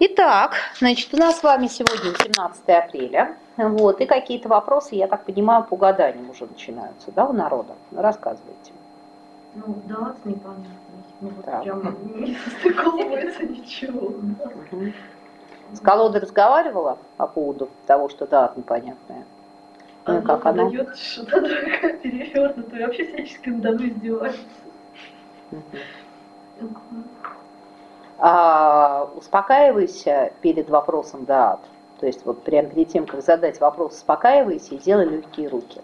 Итак, значит, у нас с вами сегодня 17 апреля. Вот, и какие-то вопросы, я так понимаю, по гаданиям уже начинаются, да, у народа? Рассказывайте. Ну, да, непонятно. Ну, вот Так. прям не состыковывается ничего. С колодой разговаривала по поводу того, что да, непонятное. Ну, Она как оно? подает что-то другое перевернутое, вообще всячески надо мной издевается. А, успокаивайся перед вопросом да. То есть вот прямо перед тем, как задать вопрос, успокаивайся и делай легкие руки.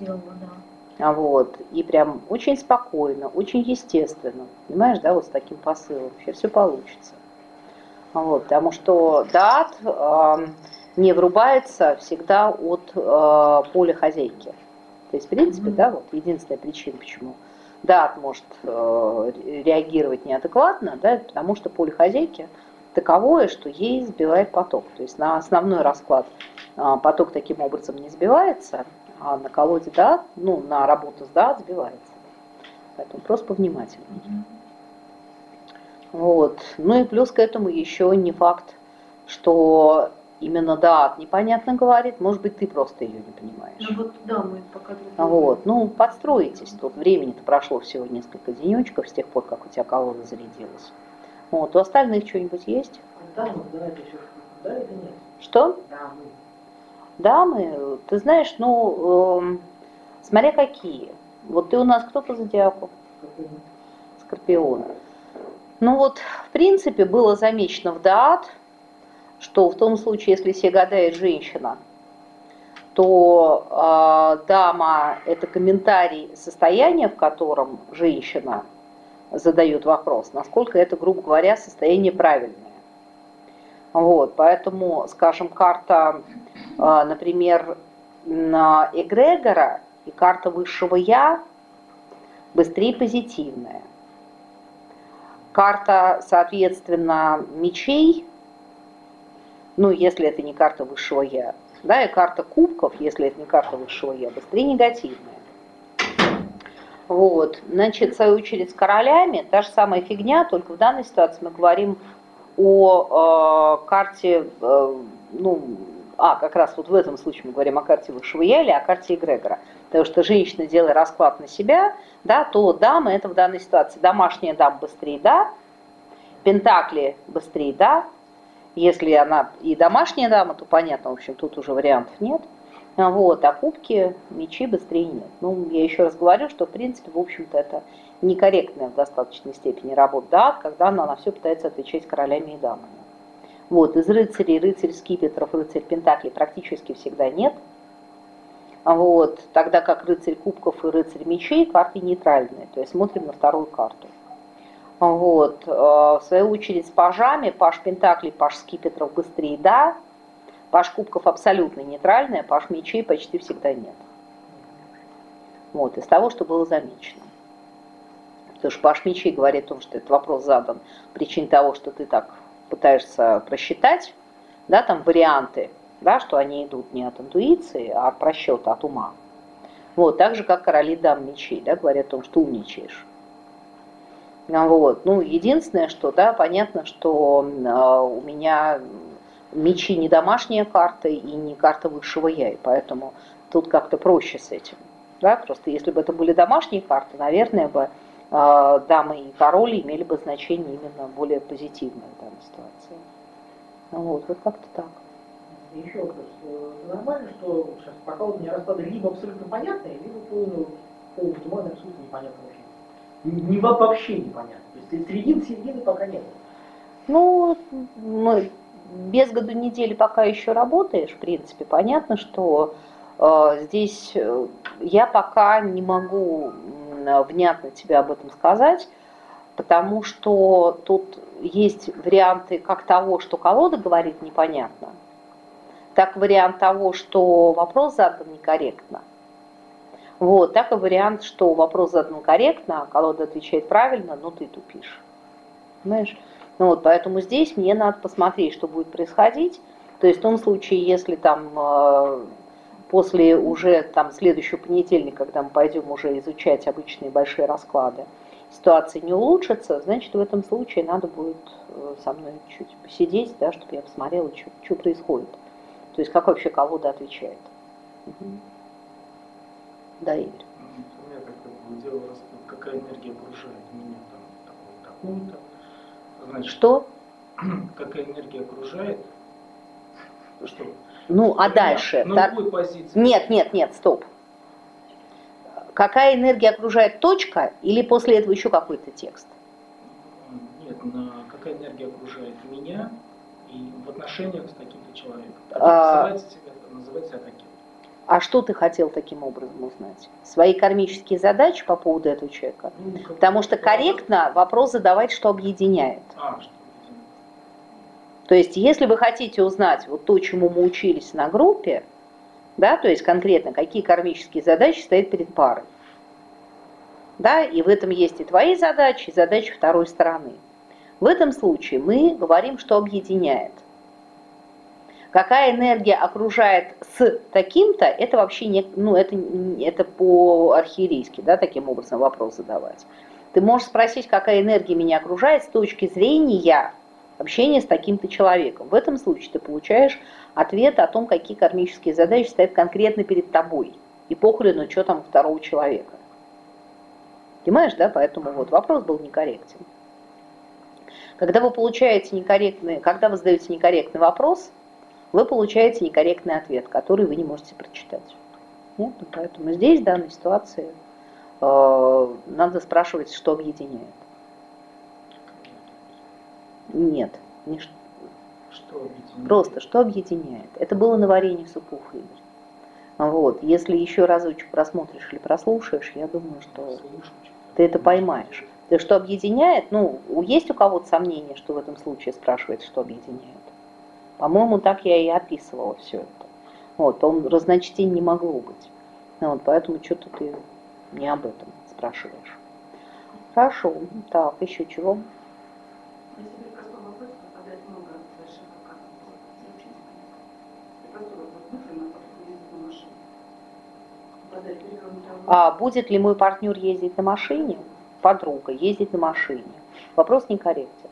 Делала, да. А Вот. И прям очень спокойно, очень естественно. Понимаешь, да, вот с таким посылом. Вообще все получится. А Вот. Потому что дат эм, не врубается всегда от э, поля хозяйки. То есть, в принципе, Мгм. да, вот единственная причина, почему дат может э, ре- реагировать неадекватно, да, потому что поле хозяйки таковое, что ей сбивает поток. То есть на основной расклад а, поток таким образом не сбивается, а на колоде да, ну, на работу с да сбивается. Поэтому просто повнимательнее. Вот. Ну и плюс к этому еще не факт, что именно да непонятно говорит, может быть, ты просто ее не понимаешь. Ну вот, да, мы пока Вот, ну, подстроитесь. Тут времени-то прошло всего несколько денечков с тех пор, как у тебя колода зарядилась. Вот, у остальных что-нибудь есть? Да, ну, еще да или нет? Что? Да, мы. Дамы, ты знаешь, ну, эм, смотря какие. Вот ты у нас кто по зодиаку? Скорпион. Ну вот, в принципе, было замечено в Даат, что в том случае, если себе гадает женщина, то э, дама – это комментарий состояния, в котором женщина задает вопрос, насколько это, грубо говоря, состояние правильное. Вот, поэтому, скажем, карта, э, например, на эгрегора и карта высшего «я» быстрее позитивная. Карта, соответственно, мечей, ну, если это не карта высшего я, да, и карта кубков, если это не карта высшего я, быстрее негативная. Вот, значит, в свою очередь с королями та же самая фигня, только в данной ситуации мы говорим о э, карте, э, ну, а, как раз вот в этом случае мы говорим о карте высшего я или о карте эгрегора. Потому что женщина, делая расклад на себя, да, то дама это в данной ситуации домашняя дама быстрее, да, пентакли быстрее, да, если она и домашняя дама, то понятно, в общем, тут уже вариантов нет. А Вот, а кубки, мечи быстрее нет. Ну, я еще раз говорю, что, в принципе, в общем-то, это некорректная в достаточной степени работа, да, когда она на все пытается отвечать королями и дамами. Вот, из рыцарей, рыцарь скипетров, рыцарь пентаклей практически всегда нет. А Вот, тогда как рыцарь кубков и рыцарь мечей карты нейтральные, то есть смотрим на вторую карту. Вот, э, в свою очередь с пажами, паж пентаклей, паж скипетров быстрее, да, паж кубков абсолютно нейтральная, паж мечей почти всегда нет. Вот, из того, что было замечено. Потому что паш мечей говорит о том, что этот вопрос задан причин того, что ты так пытаешься просчитать, да, там варианты, да, что они идут не от интуиции, а от просчета, от ума. Вот, так же, как короли дам мечей, да, говорят о том, что умничаешь. А Вот. Ну, единственное, что, да, понятно, что э, у меня мечи не домашняя карта и не карта высшего я, и поэтому тут как-то проще с этим. Да? Просто если бы это были домашние карты, наверное, бы э, дамы и король имели бы значение именно более позитивное в данной ситуации. Ну Вот, вот как-то так. Еще вопрос. Э, Нормально, что сейчас пока у меня расклады либо абсолютно понятные, либо туман абсолютно непонятно вообще. Не, не во- вообще непонятно. То есть середины, середины пока нет. Ну, мы без году недели пока еще работаешь, в принципе, понятно, что э, здесь э, я пока не могу внятно тебе об этом сказать, потому что тут есть варианты как того, что колода говорит непонятно, так вариант того, что вопрос задан некорректно. Вот, так и вариант, что вопрос задан корректно, а колода отвечает правильно, но ты тупишь. Понимаешь? Ну вот, поэтому здесь мне надо посмотреть, что будет происходить. То есть в том случае, если там э, после уже там следующего понедельника, когда мы пойдем уже изучать обычные большие расклады, ситуация не улучшится, значит, в этом случае надо будет э, со мной чуть посидеть, да, чтобы я посмотрела, что, происходит. То есть как вообще колода отвечает. Угу. Да, Игорь. Ну, у меня такое дело, какая энергия окружает меня там, такой-то. Значит, что? Какая энергия окружает? Что? Ну, а дальше? На так... позиции? Нет, нет, нет, стоп. Какая энергия окружает точка или после этого еще какой-то текст? Нет, на какая энергия окружает меня и в отношениях с таким-то человеком. А... Называть, себя, называть себя таким. А что ты хотел таким образом узнать? Свои кармические задачи по поводу этого человека? Ну, Потому что корректно вопрос задавать, что объединяет. А, что то есть, если вы хотите узнать вот то, чему мы учились на группе, да, то есть конкретно, какие кармические задачи стоят перед парой, да, и в этом есть и твои задачи, и задачи второй стороны. В этом случае мы говорим, что объединяет. Какая энергия окружает с таким-то, это вообще не, ну, это, это по-архиерейски, да, таким образом вопрос задавать. Ты можешь спросить, какая энергия меня окружает с точки зрения общения с таким-то человеком. В этом случае ты получаешь ответ о том, какие кармические задачи стоят конкретно перед тобой. И похрену, что там второго человека. Понимаешь, да? Поэтому вот вопрос был некорректен. Когда вы получаете некорректный, когда вы задаете некорректный вопрос, вы получаете некорректный ответ, который вы не можете прочитать. Нет? Поэтому здесь, в данной ситуации, э, надо спрашивать, что объединяет. Нет, не что. Что объединяет? Просто что объединяет. Это было на варенье супов, Игорь. Вот. Если еще разочек просмотришь или прослушаешь, я думаю, что ты это поймаешь. То что объединяет, ну, есть у кого-то сомнения, что в этом случае спрашивает, что объединяет? По-моему, так я и описывала все это. Вот, он разночтений не могло быть. Вот, поэтому что-то ты не об этом спрашиваешь. Хорошо, так, еще чего? А будет ли мой партнер ездить на машине? Подруга ездить на машине. Вопрос некорректен.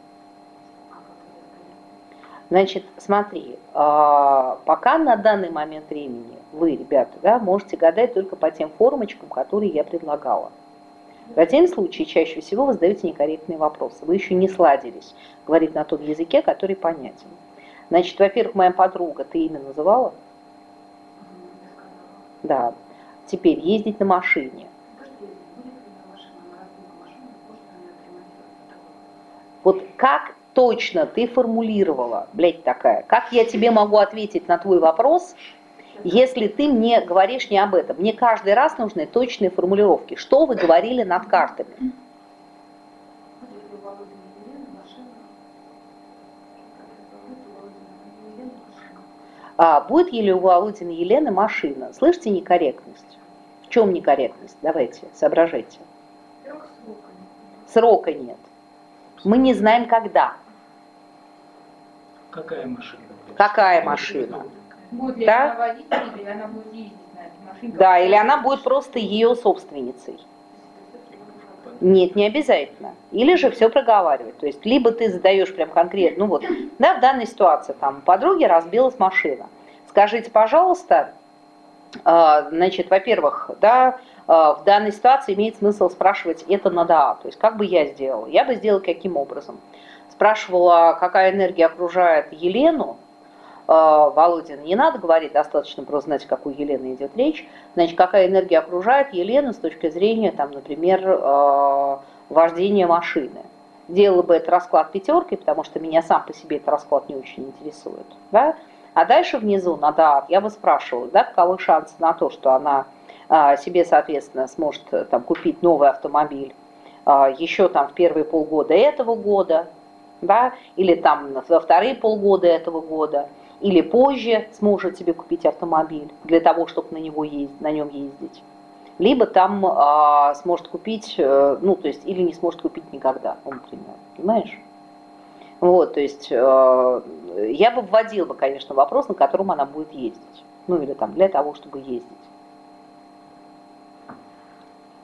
Значит, смотри, а, пока на данный момент времени вы, ребята, да, можете гадать только по тем формочкам, которые я предлагала. В противном случае чаще всего вы задаете некорректные вопросы. Вы еще не сладились говорить на том языке, который понятен. Значит, во-первых, моя подруга, ты имя называла? Да. Теперь ездить на машине. Вот как точно ты формулировала, блядь, такая, как я тебе могу ответить на твой вопрос, если ты мне говоришь не об этом? Мне каждый раз нужны точные формулировки. Что вы говорили над картами? А, будет ли у Володина Елены машина? Слышите некорректность? В чем некорректность? Давайте, соображайте. Срока нет. Мы не знаем, когда. Какая машина? Какая машина? Будет ли да? она или она будет ездить на этой машине? Да, или она будет просто ее собственницей. Нет, не обязательно. Или же все проговаривать. То есть, либо ты задаешь прям конкретно, ну вот, да, в данной ситуации, там, подруге разбилась машина. Скажите, пожалуйста, а, значит, во-первых, да, в данной ситуации имеет смысл спрашивать это на да, то есть как бы я сделала? Я бы сделала каким образом? Спрашивала, какая энергия окружает Елену, а, Володин, не надо говорить, достаточно просто знать, о какой Елене идет речь. Значит, какая энергия окружает Елену с точки зрения, там, например, а, вождения машины. Делала бы это расклад пятеркой, потому что меня сам по себе этот расклад не очень интересует. Да? А дальше внизу надо, я бы спрашивала, да, каковы шансы на то, что она а, себе, соответственно, сможет там, купить новый автомобиль еще там в первые полгода этого года, да, или там во вторые полгода этого года, или позже сможет себе купить автомобиль для того, чтобы на, него ездить, на нем ездить. Либо там а, сможет купить, э, ну, то есть, или не сможет купить никогда, например, понимаешь? Вот, то есть, э, я бы вводила бы, конечно, вопрос, на котором она будет ездить. Ну, или там для того, чтобы ездить.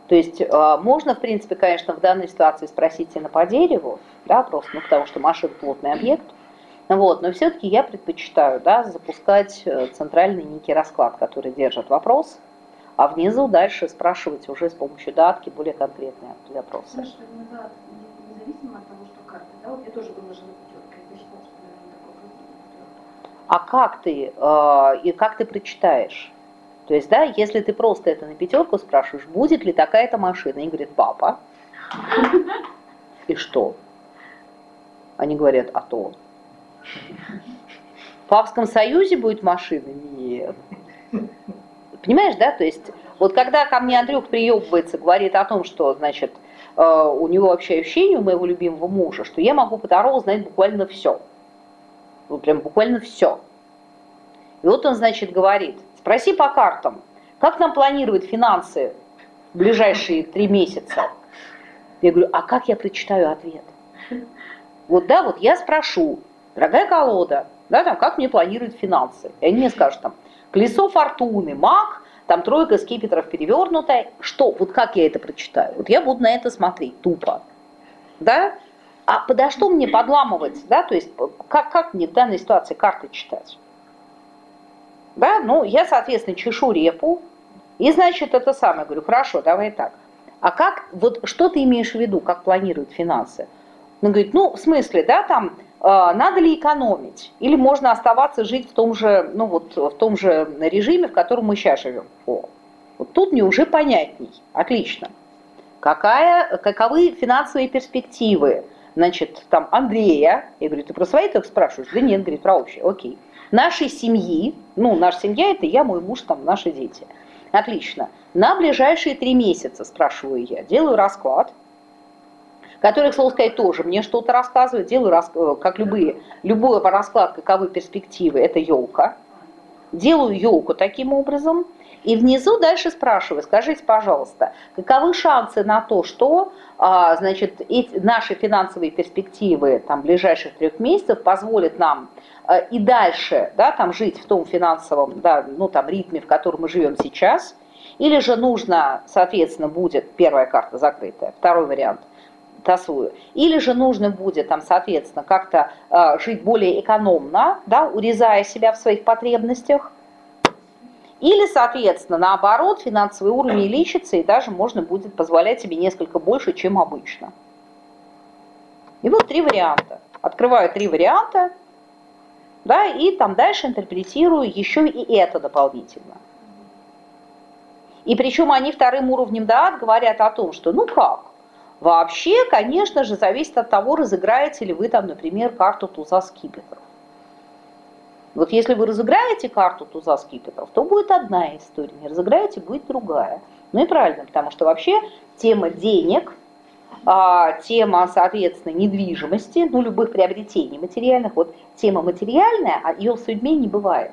То есть э, можно, в принципе, конечно, в данной ситуации спросить цены по дереву, да, просто, ну, потому что машина плотный объект, вот, но все-таки я предпочитаю, да, запускать э, центральный некий расклад, который держит вопрос, а внизу дальше спрашивать уже с помощью датки более конкретные вопросы. Саша, иногда независимо от того, что карта, да, вот я тоже считала, что, наверное, такой А как ты, э, и как ты прочитаешь? То есть, да, если ты просто это на пятерку спрашиваешь, будет ли такая-то машина, и говорит, папа, и что? Они говорят, а то. В Папском Союзе будет машина? Нет. Понимаешь, да? То есть, вот когда ко мне Андрюх приебывается, говорит о том, что, значит, э, у него вообще ощущение у моего любимого мужа, что я могу по Тарову знать буквально все. Вот прям буквально все. И вот он, значит, говорит, Спроси по картам, как нам планировать финансы в ближайшие три месяца? Я говорю, а как я прочитаю ответ? Вот да, вот я спрошу, дорогая колода, да, там, как мне планировать финансы? И они мне скажут, там, колесо фортуны, маг, там тройка скипетров перевернутая. Что? Вот как я это прочитаю? Вот я буду на это смотреть тупо. Да? А подо что мне подламывать? Да? То есть как, как мне в данной ситуации карты читать? Да, ну, я, соответственно, чешу репу, и, значит, это самое, говорю, хорошо, давай так. А как, вот что ты имеешь в виду, как планируют финансы? Он говорит, ну, в смысле, да, там, э, надо ли экономить? Или можно оставаться жить в том же, ну, вот, в том же режиме, в котором мы сейчас живем? О, вот тут мне уже понятней. Отлично. Какая, каковы финансовые перспективы? Значит, там, Андрея, я говорю, ты про свои только спрашиваешь? Да нет, говорит, про общие, окей нашей семьи, ну, наша семья это я, мой муж, там, наши дети. Отлично. На ближайшие три месяца, спрашиваю я, делаю расклад, который, к слову сказать, тоже мне что-то рассказывает, делаю, рас... Э, как любые, любой расклад, каковы перспективы, это елка. Делаю елку таким образом, и внизу дальше спрашиваю, скажите, пожалуйста, каковы шансы на то, что а, значит, эти, наши финансовые перспективы там, ближайших трех месяцев позволят нам а, и дальше да, там, жить в том финансовом да, ну, там, ритме, в котором мы живем сейчас, или же нужно, соответственно, будет первая карта закрытая, второй вариант тасую, или же нужно будет там, соответственно, как-то э, жить более экономно, да, урезая себя в своих потребностях, или, соответственно, наоборот, финансовый уровень лечится, и даже можно будет позволять себе несколько больше, чем обычно. И вот три варианта. Открываю три варианта, да, и там дальше интерпретирую еще и это дополнительно. И причем они вторым уровнем даат говорят о том, что ну как, вообще, конечно же, зависит от того, разыграете ли вы там, например, карту туза скипетров. Вот если вы разыграете карту туза скипетров, то будет одна история, не разыграете, будет другая. Ну и правильно, потому что вообще тема денег – а, тема, соответственно, недвижимости, ну, любых приобретений материальных, вот тема материальная, а ее в судьбе не бывает.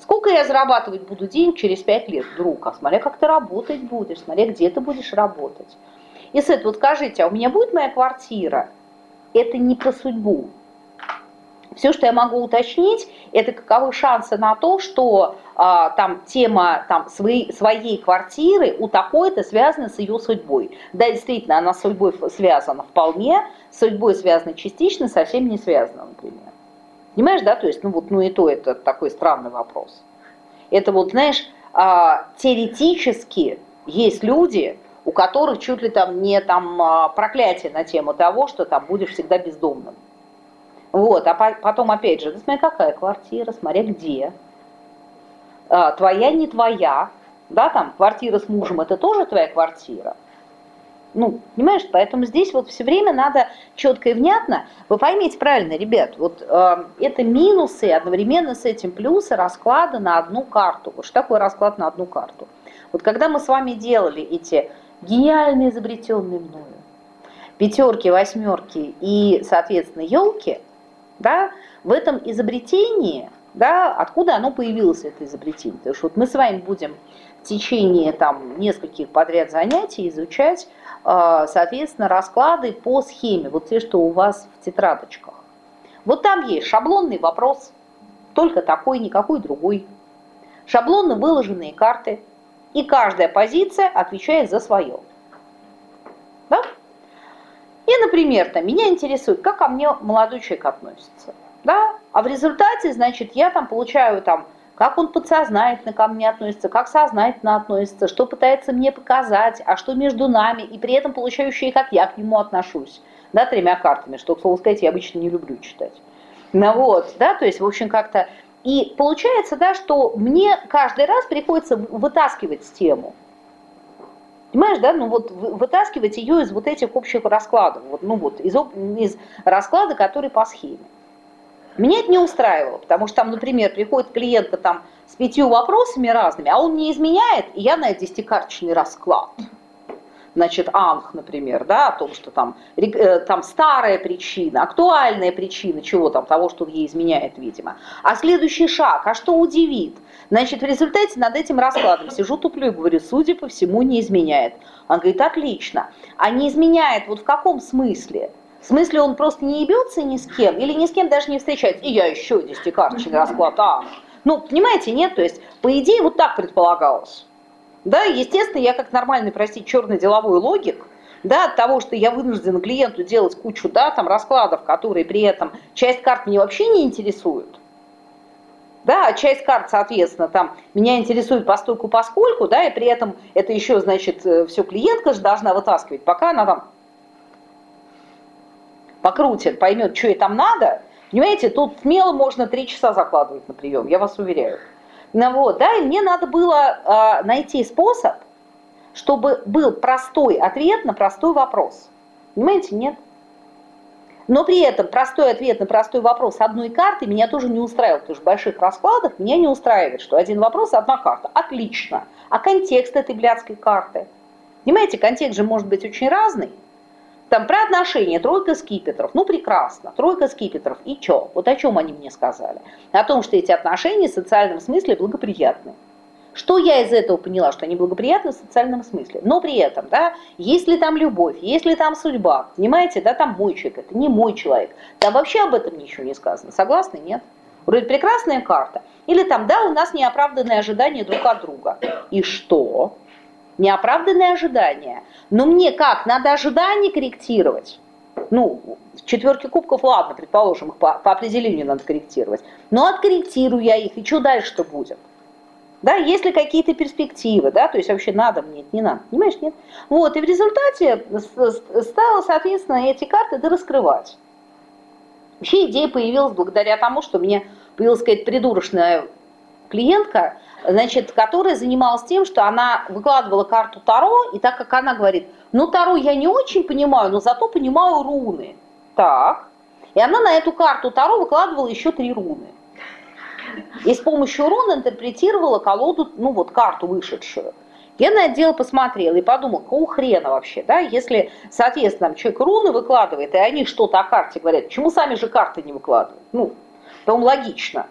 Сколько я зарабатывать буду денег через пять лет, друг? А смотря как ты работать будешь, смотря где ты будешь работать. И с этого вот скажите, а у меня будет моя квартира? Это не по судьбу, все, что я могу уточнить, это каковы шансы на то, что а, там тема там, своей, своей квартиры у такой-то связана с ее судьбой. Да, действительно, она с судьбой связана вполне, с судьбой связана частично, совсем не связана, например. Понимаешь, да? То есть, ну вот, ну и то это такой странный вопрос. Это вот, знаешь, а, теоретически есть люди, у которых чуть ли там не там а, проклятие на тему того, что там будешь всегда бездомным. Вот, а потом опять же, смотри, какая квартира, смотри, где. А, твоя, не твоя. Да, там, квартира с мужем, это тоже твоя квартира. Ну, понимаешь, поэтому здесь вот все время надо четко и внятно. Вы поймите правильно, ребят, вот э, это минусы, одновременно с этим плюсы расклада на одну карту. Вот что такое расклад на одну карту? Вот когда мы с вами делали эти гениальные изобретенные мною пятерки, восьмерки и, соответственно, елки, да, в этом изобретении, да, откуда оно появилось, это изобретение. Потому что вот мы с вами будем в течение там, нескольких подряд занятий изучать, а, соответственно, расклады по схеме, вот те, что у вас в тетрадочках. Вот там есть шаблонный вопрос, только такой, никакой другой. Шаблонно выложенные карты и каждая позиция отвечает за свое. Да? И, например, там, меня интересует, как ко мне молодой человек относится. Да? А в результате, значит, я там получаю там как он подсознательно ко мне относится, как сознательно относится, что пытается мне показать, а что между нами, и при этом получающие, как я к нему отношусь, да, тремя картами, что, к слову сказать, я обычно не люблю читать. Ну вот, да, то есть, в общем, как-то, и получается, да, что мне каждый раз приходится вытаскивать тему, Понимаешь, да, ну вот вытаскивать ее из вот этих общих раскладов, вот, ну вот из, из расклада, который по схеме. Меня это не устраивало, потому что там, например, приходит клиентка там с пятью вопросами разными, а он не изменяет, и я на десятикарточный расклад. Значит, анх, например, да, о том, что там, э, там старая причина, актуальная причина, чего там, того, что ей изменяет, видимо. А следующий шаг, а что удивит? Значит, в результате над этим раскладом сижу туплю и говорю, судя по всему, не изменяет. Он говорит, отлично. А не изменяет вот в каком смысле? В смысле, он просто не ебется ни с кем, или ни с кем даже не встречается. И я еще десятикарточный расклад, а. Ну, понимаете, нет? То есть, по идее, вот так предполагалось. Да, естественно, я как нормальный, простите, черный деловой логик, да, от того, что я вынуждена клиенту делать кучу, да, там, раскладов, которые при этом часть карт меня вообще не интересуют, да, а часть карт, соответственно, там меня интересует постольку поскольку, да, и при этом это еще, значит, э, все клиентка же должна вытаскивать, пока она там покрутит, поймет, что ей там надо, понимаете, тут смело можно три часа закладывать на прием, я вас уверяю. Ну вот, да, и мне надо было э, найти способ, чтобы был простой ответ на простой вопрос. Понимаете, нет? Но при этом простой ответ на простой вопрос одной карты меня тоже не устраивал, потому что больших раскладах меня не устраивает, что один вопрос, одна карта. Отлично. А контекст этой блядской карты? Понимаете, контекст же может быть очень разный. Там про отношения, тройка скипетров, ну прекрасно, тройка скипетров, и чё? Вот о чем они мне сказали? О том, что эти отношения в социальном смысле благоприятны. Что я из этого поняла, что они благоприятны в социальном смысле. Но при этом, да, есть ли там любовь, есть ли там судьба, понимаете, да, там мой человек, это не мой человек. Там вообще об этом ничего не сказано. Согласны? Нет? Вроде прекрасная карта. Или там, да, у нас неоправданные ожидания друг от друга. И что? Неоправданные ожидания. Но мне как? Надо ожидания корректировать. Ну, четверки кубков, ладно, предположим, их по, по определению надо корректировать. Но откорректирую я их, и что дальше-то будет? Да, есть ли какие-то перспективы, да, то есть вообще надо мне, не надо, понимаешь, нет? Вот, и в результате стало, соответственно, эти карты раскрывать. Вообще идея появилась благодаря тому, что мне появилась какая-то придурочная клиентка, значит, которая занималась тем, что она выкладывала карту Таро, и так как она говорит, ну Таро я не очень понимаю, но зато понимаю руны. Так. И она на эту карту Таро выкладывала еще три руны. И с помощью рун интерпретировала колоду, ну вот карту вышедшую. Я на это дело посмотрела и подумала, какого хрена вообще, да, если, соответственно, человек руны выкладывает, и они что-то о карте говорят, почему сами же карты не выкладывают? Ну, по-моему, логично.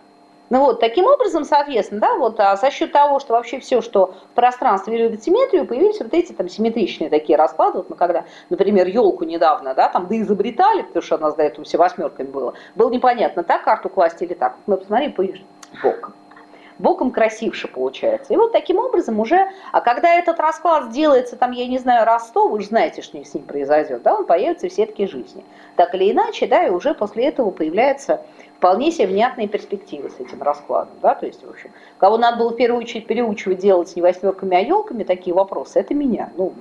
Ну вот, таким образом, соответственно, да, вот а за счет того, что вообще все, что в пространстве любит симметрию, появились вот эти там симметричные такие расклады. Вот мы когда, например, елку недавно, да, там да изобретали, потому что у нас до этого все восьмерками было, было непонятно, так карту класть или так. Мы посмотрели, появились боком боком красивше получается. И вот таким образом уже, а когда этот расклад сделается, там, я не знаю, раз сто, вы же знаете, что с ним произойдет, да, он появится в сетке жизни. Так или иначе, да, и уже после этого появляется вполне себе внятные перспективы с этим раскладом. Да? То есть, в общем, кого надо было в первую очередь переучивать делать не восьмерками, а елками такие вопросы, это меня. Ну,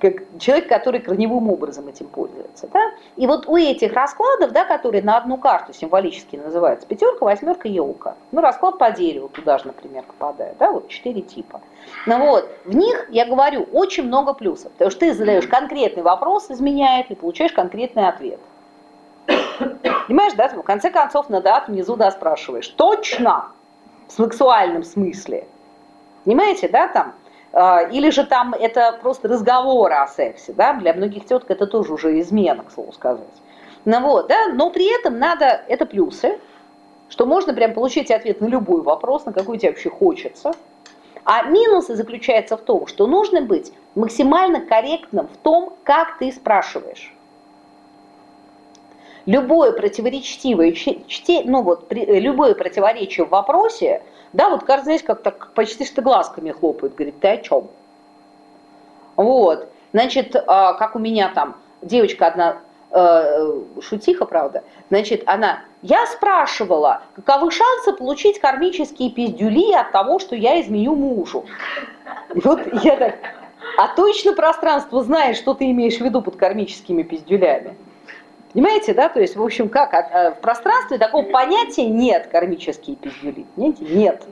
как человек, который корневым образом этим пользуется. Да? И вот у этих раскладов, да, которые на одну карту символически называются пятерка, восьмерка, елка. Ну, расклад по дереву туда же, например, попадает. Да? Вот четыре типа. Ну вот, в них, я говорю, очень много плюсов. Потому что ты задаешь конкретный вопрос, изменяет, и получаешь конкретный ответ. Понимаешь, да? В конце концов, на дат внизу, да, спрашиваешь. Точно? В сексуальном смысле. Понимаете, да, там? А, или же там это просто разговоры о сексе, да? Для многих теток это тоже уже измена, к слову сказать. Ну вот, да, но при этом надо, это плюсы, что можно прям получить ответ на любой вопрос, на какой тебе вообще хочется. А минусы заключаются в том, что нужно быть максимально корректным в том, как ты спрашиваешь любое противоречивое чтение, ну вот, при, любое противоречие в вопросе Да, вот каждый, знаете, как так почти что глазками хлопает, говорит, ты о чем? Вот, значит, а, как у меня там девочка одна, э, шутиха, правда, значит, она, я спрашивала, каковы шансы получить кармические пиздюли от того, что я изменю мужу. И вот я так, а точно пространство знает, что ты имеешь в виду под кармическими пиздюлями. Понимаете, да? То есть, в общем, как а, в пространстве такого понятия нет кармические пиздюли. Понимаете? Нет.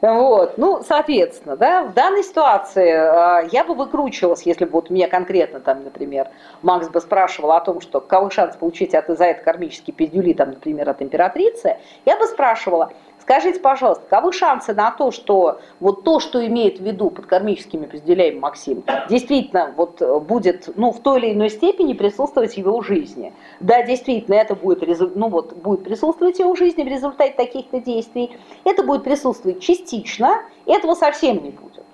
Вот, ну, соответственно, да, в данной ситуации э, я бы выкручивалась, если бы вот меня конкретно там, например, Макс бы спрашивал о том, что какой шанс получить от за это кармические пиздюли, там, например, от императрицы, я бы спрашивала, Скажите, пожалуйста, каковы шансы на то, что вот то, что имеет в виду под кармическими пизделями Максим, действительно вот будет ну, в той или иной степени присутствовать в его жизни? Да, действительно, это будет, ну, вот, будет присутствовать в его жизни в результате таких-то действий. Это будет присутствовать частично, этого совсем не будет.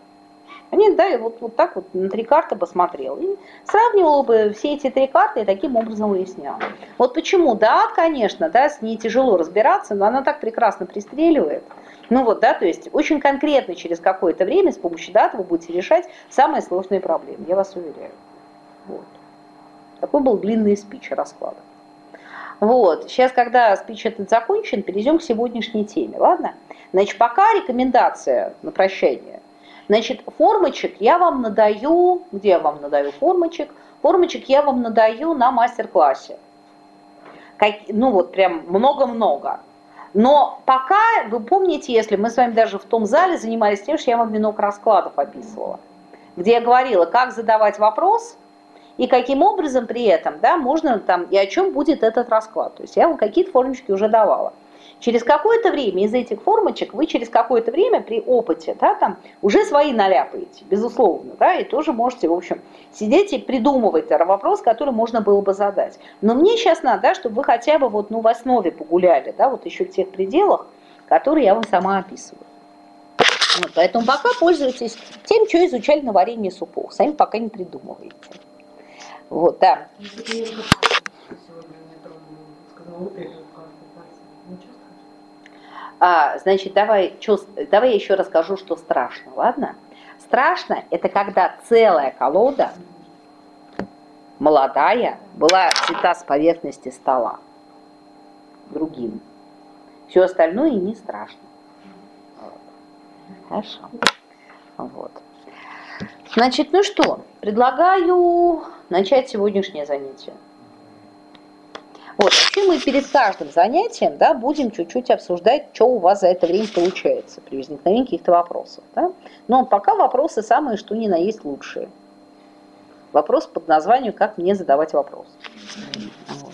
Они, да, вот, вот так вот на три карты посмотрел. И сравнивал бы все эти три карты и таким образом выяснял. Вот почему, да, конечно, да, с ней тяжело разбираться, но она так прекрасно пристреливает. Ну вот, да, то есть очень конкретно через какое-то время с помощью дат вы будете решать самые сложные проблемы, я вас уверяю. Вот. Такой был длинный спич расклада. Вот, сейчас, когда спич этот закончен, перейдем к сегодняшней теме, ладно? Значит, пока рекомендация на прощание Значит, формочек я вам надаю, где я вам надаю формочек? Формочек я вам надаю на мастер-классе. Ну вот прям много-много. Но пока, вы помните, если мы с вами даже в том зале занимались тем, что я вам венок раскладов описывала, где я говорила, как задавать вопрос и каким образом при этом, да, можно там, и о чем будет этот расклад. То есть я вам какие-то формочки уже давала. Через какое-то время из этих формочек вы через какое-то время при опыте да, там, уже свои наляпаете, безусловно, да, и тоже можете, в общем, сидеть и придумывать вопрос, который можно было бы задать. Но мне сейчас надо, да, чтобы вы хотя бы вот, ну, в основе погуляли, да, вот еще в тех пределах, которые я вам сама описываю. Вот, поэтому пока пользуйтесь тем, что изучали на варенье супов. Сами пока не придумываете. Вот, да. А, значит, давай, чё, давай я еще расскажу, что страшно, ладно? Страшно – это когда целая колода, молодая, была взята с поверхности стола другим. Все остальное не страшно. Хорошо. Вот. Значит, ну что, предлагаю начать сегодняшнее занятие. Вот, вообще мы перед каждым занятием да, будем чуть-чуть обсуждать, что у вас за это время получается при возникновении каких-то вопросов. Да? Но пока вопросы самые, что ни на есть лучшие. Вопрос под названием «Как мне задавать вопрос?». Вот.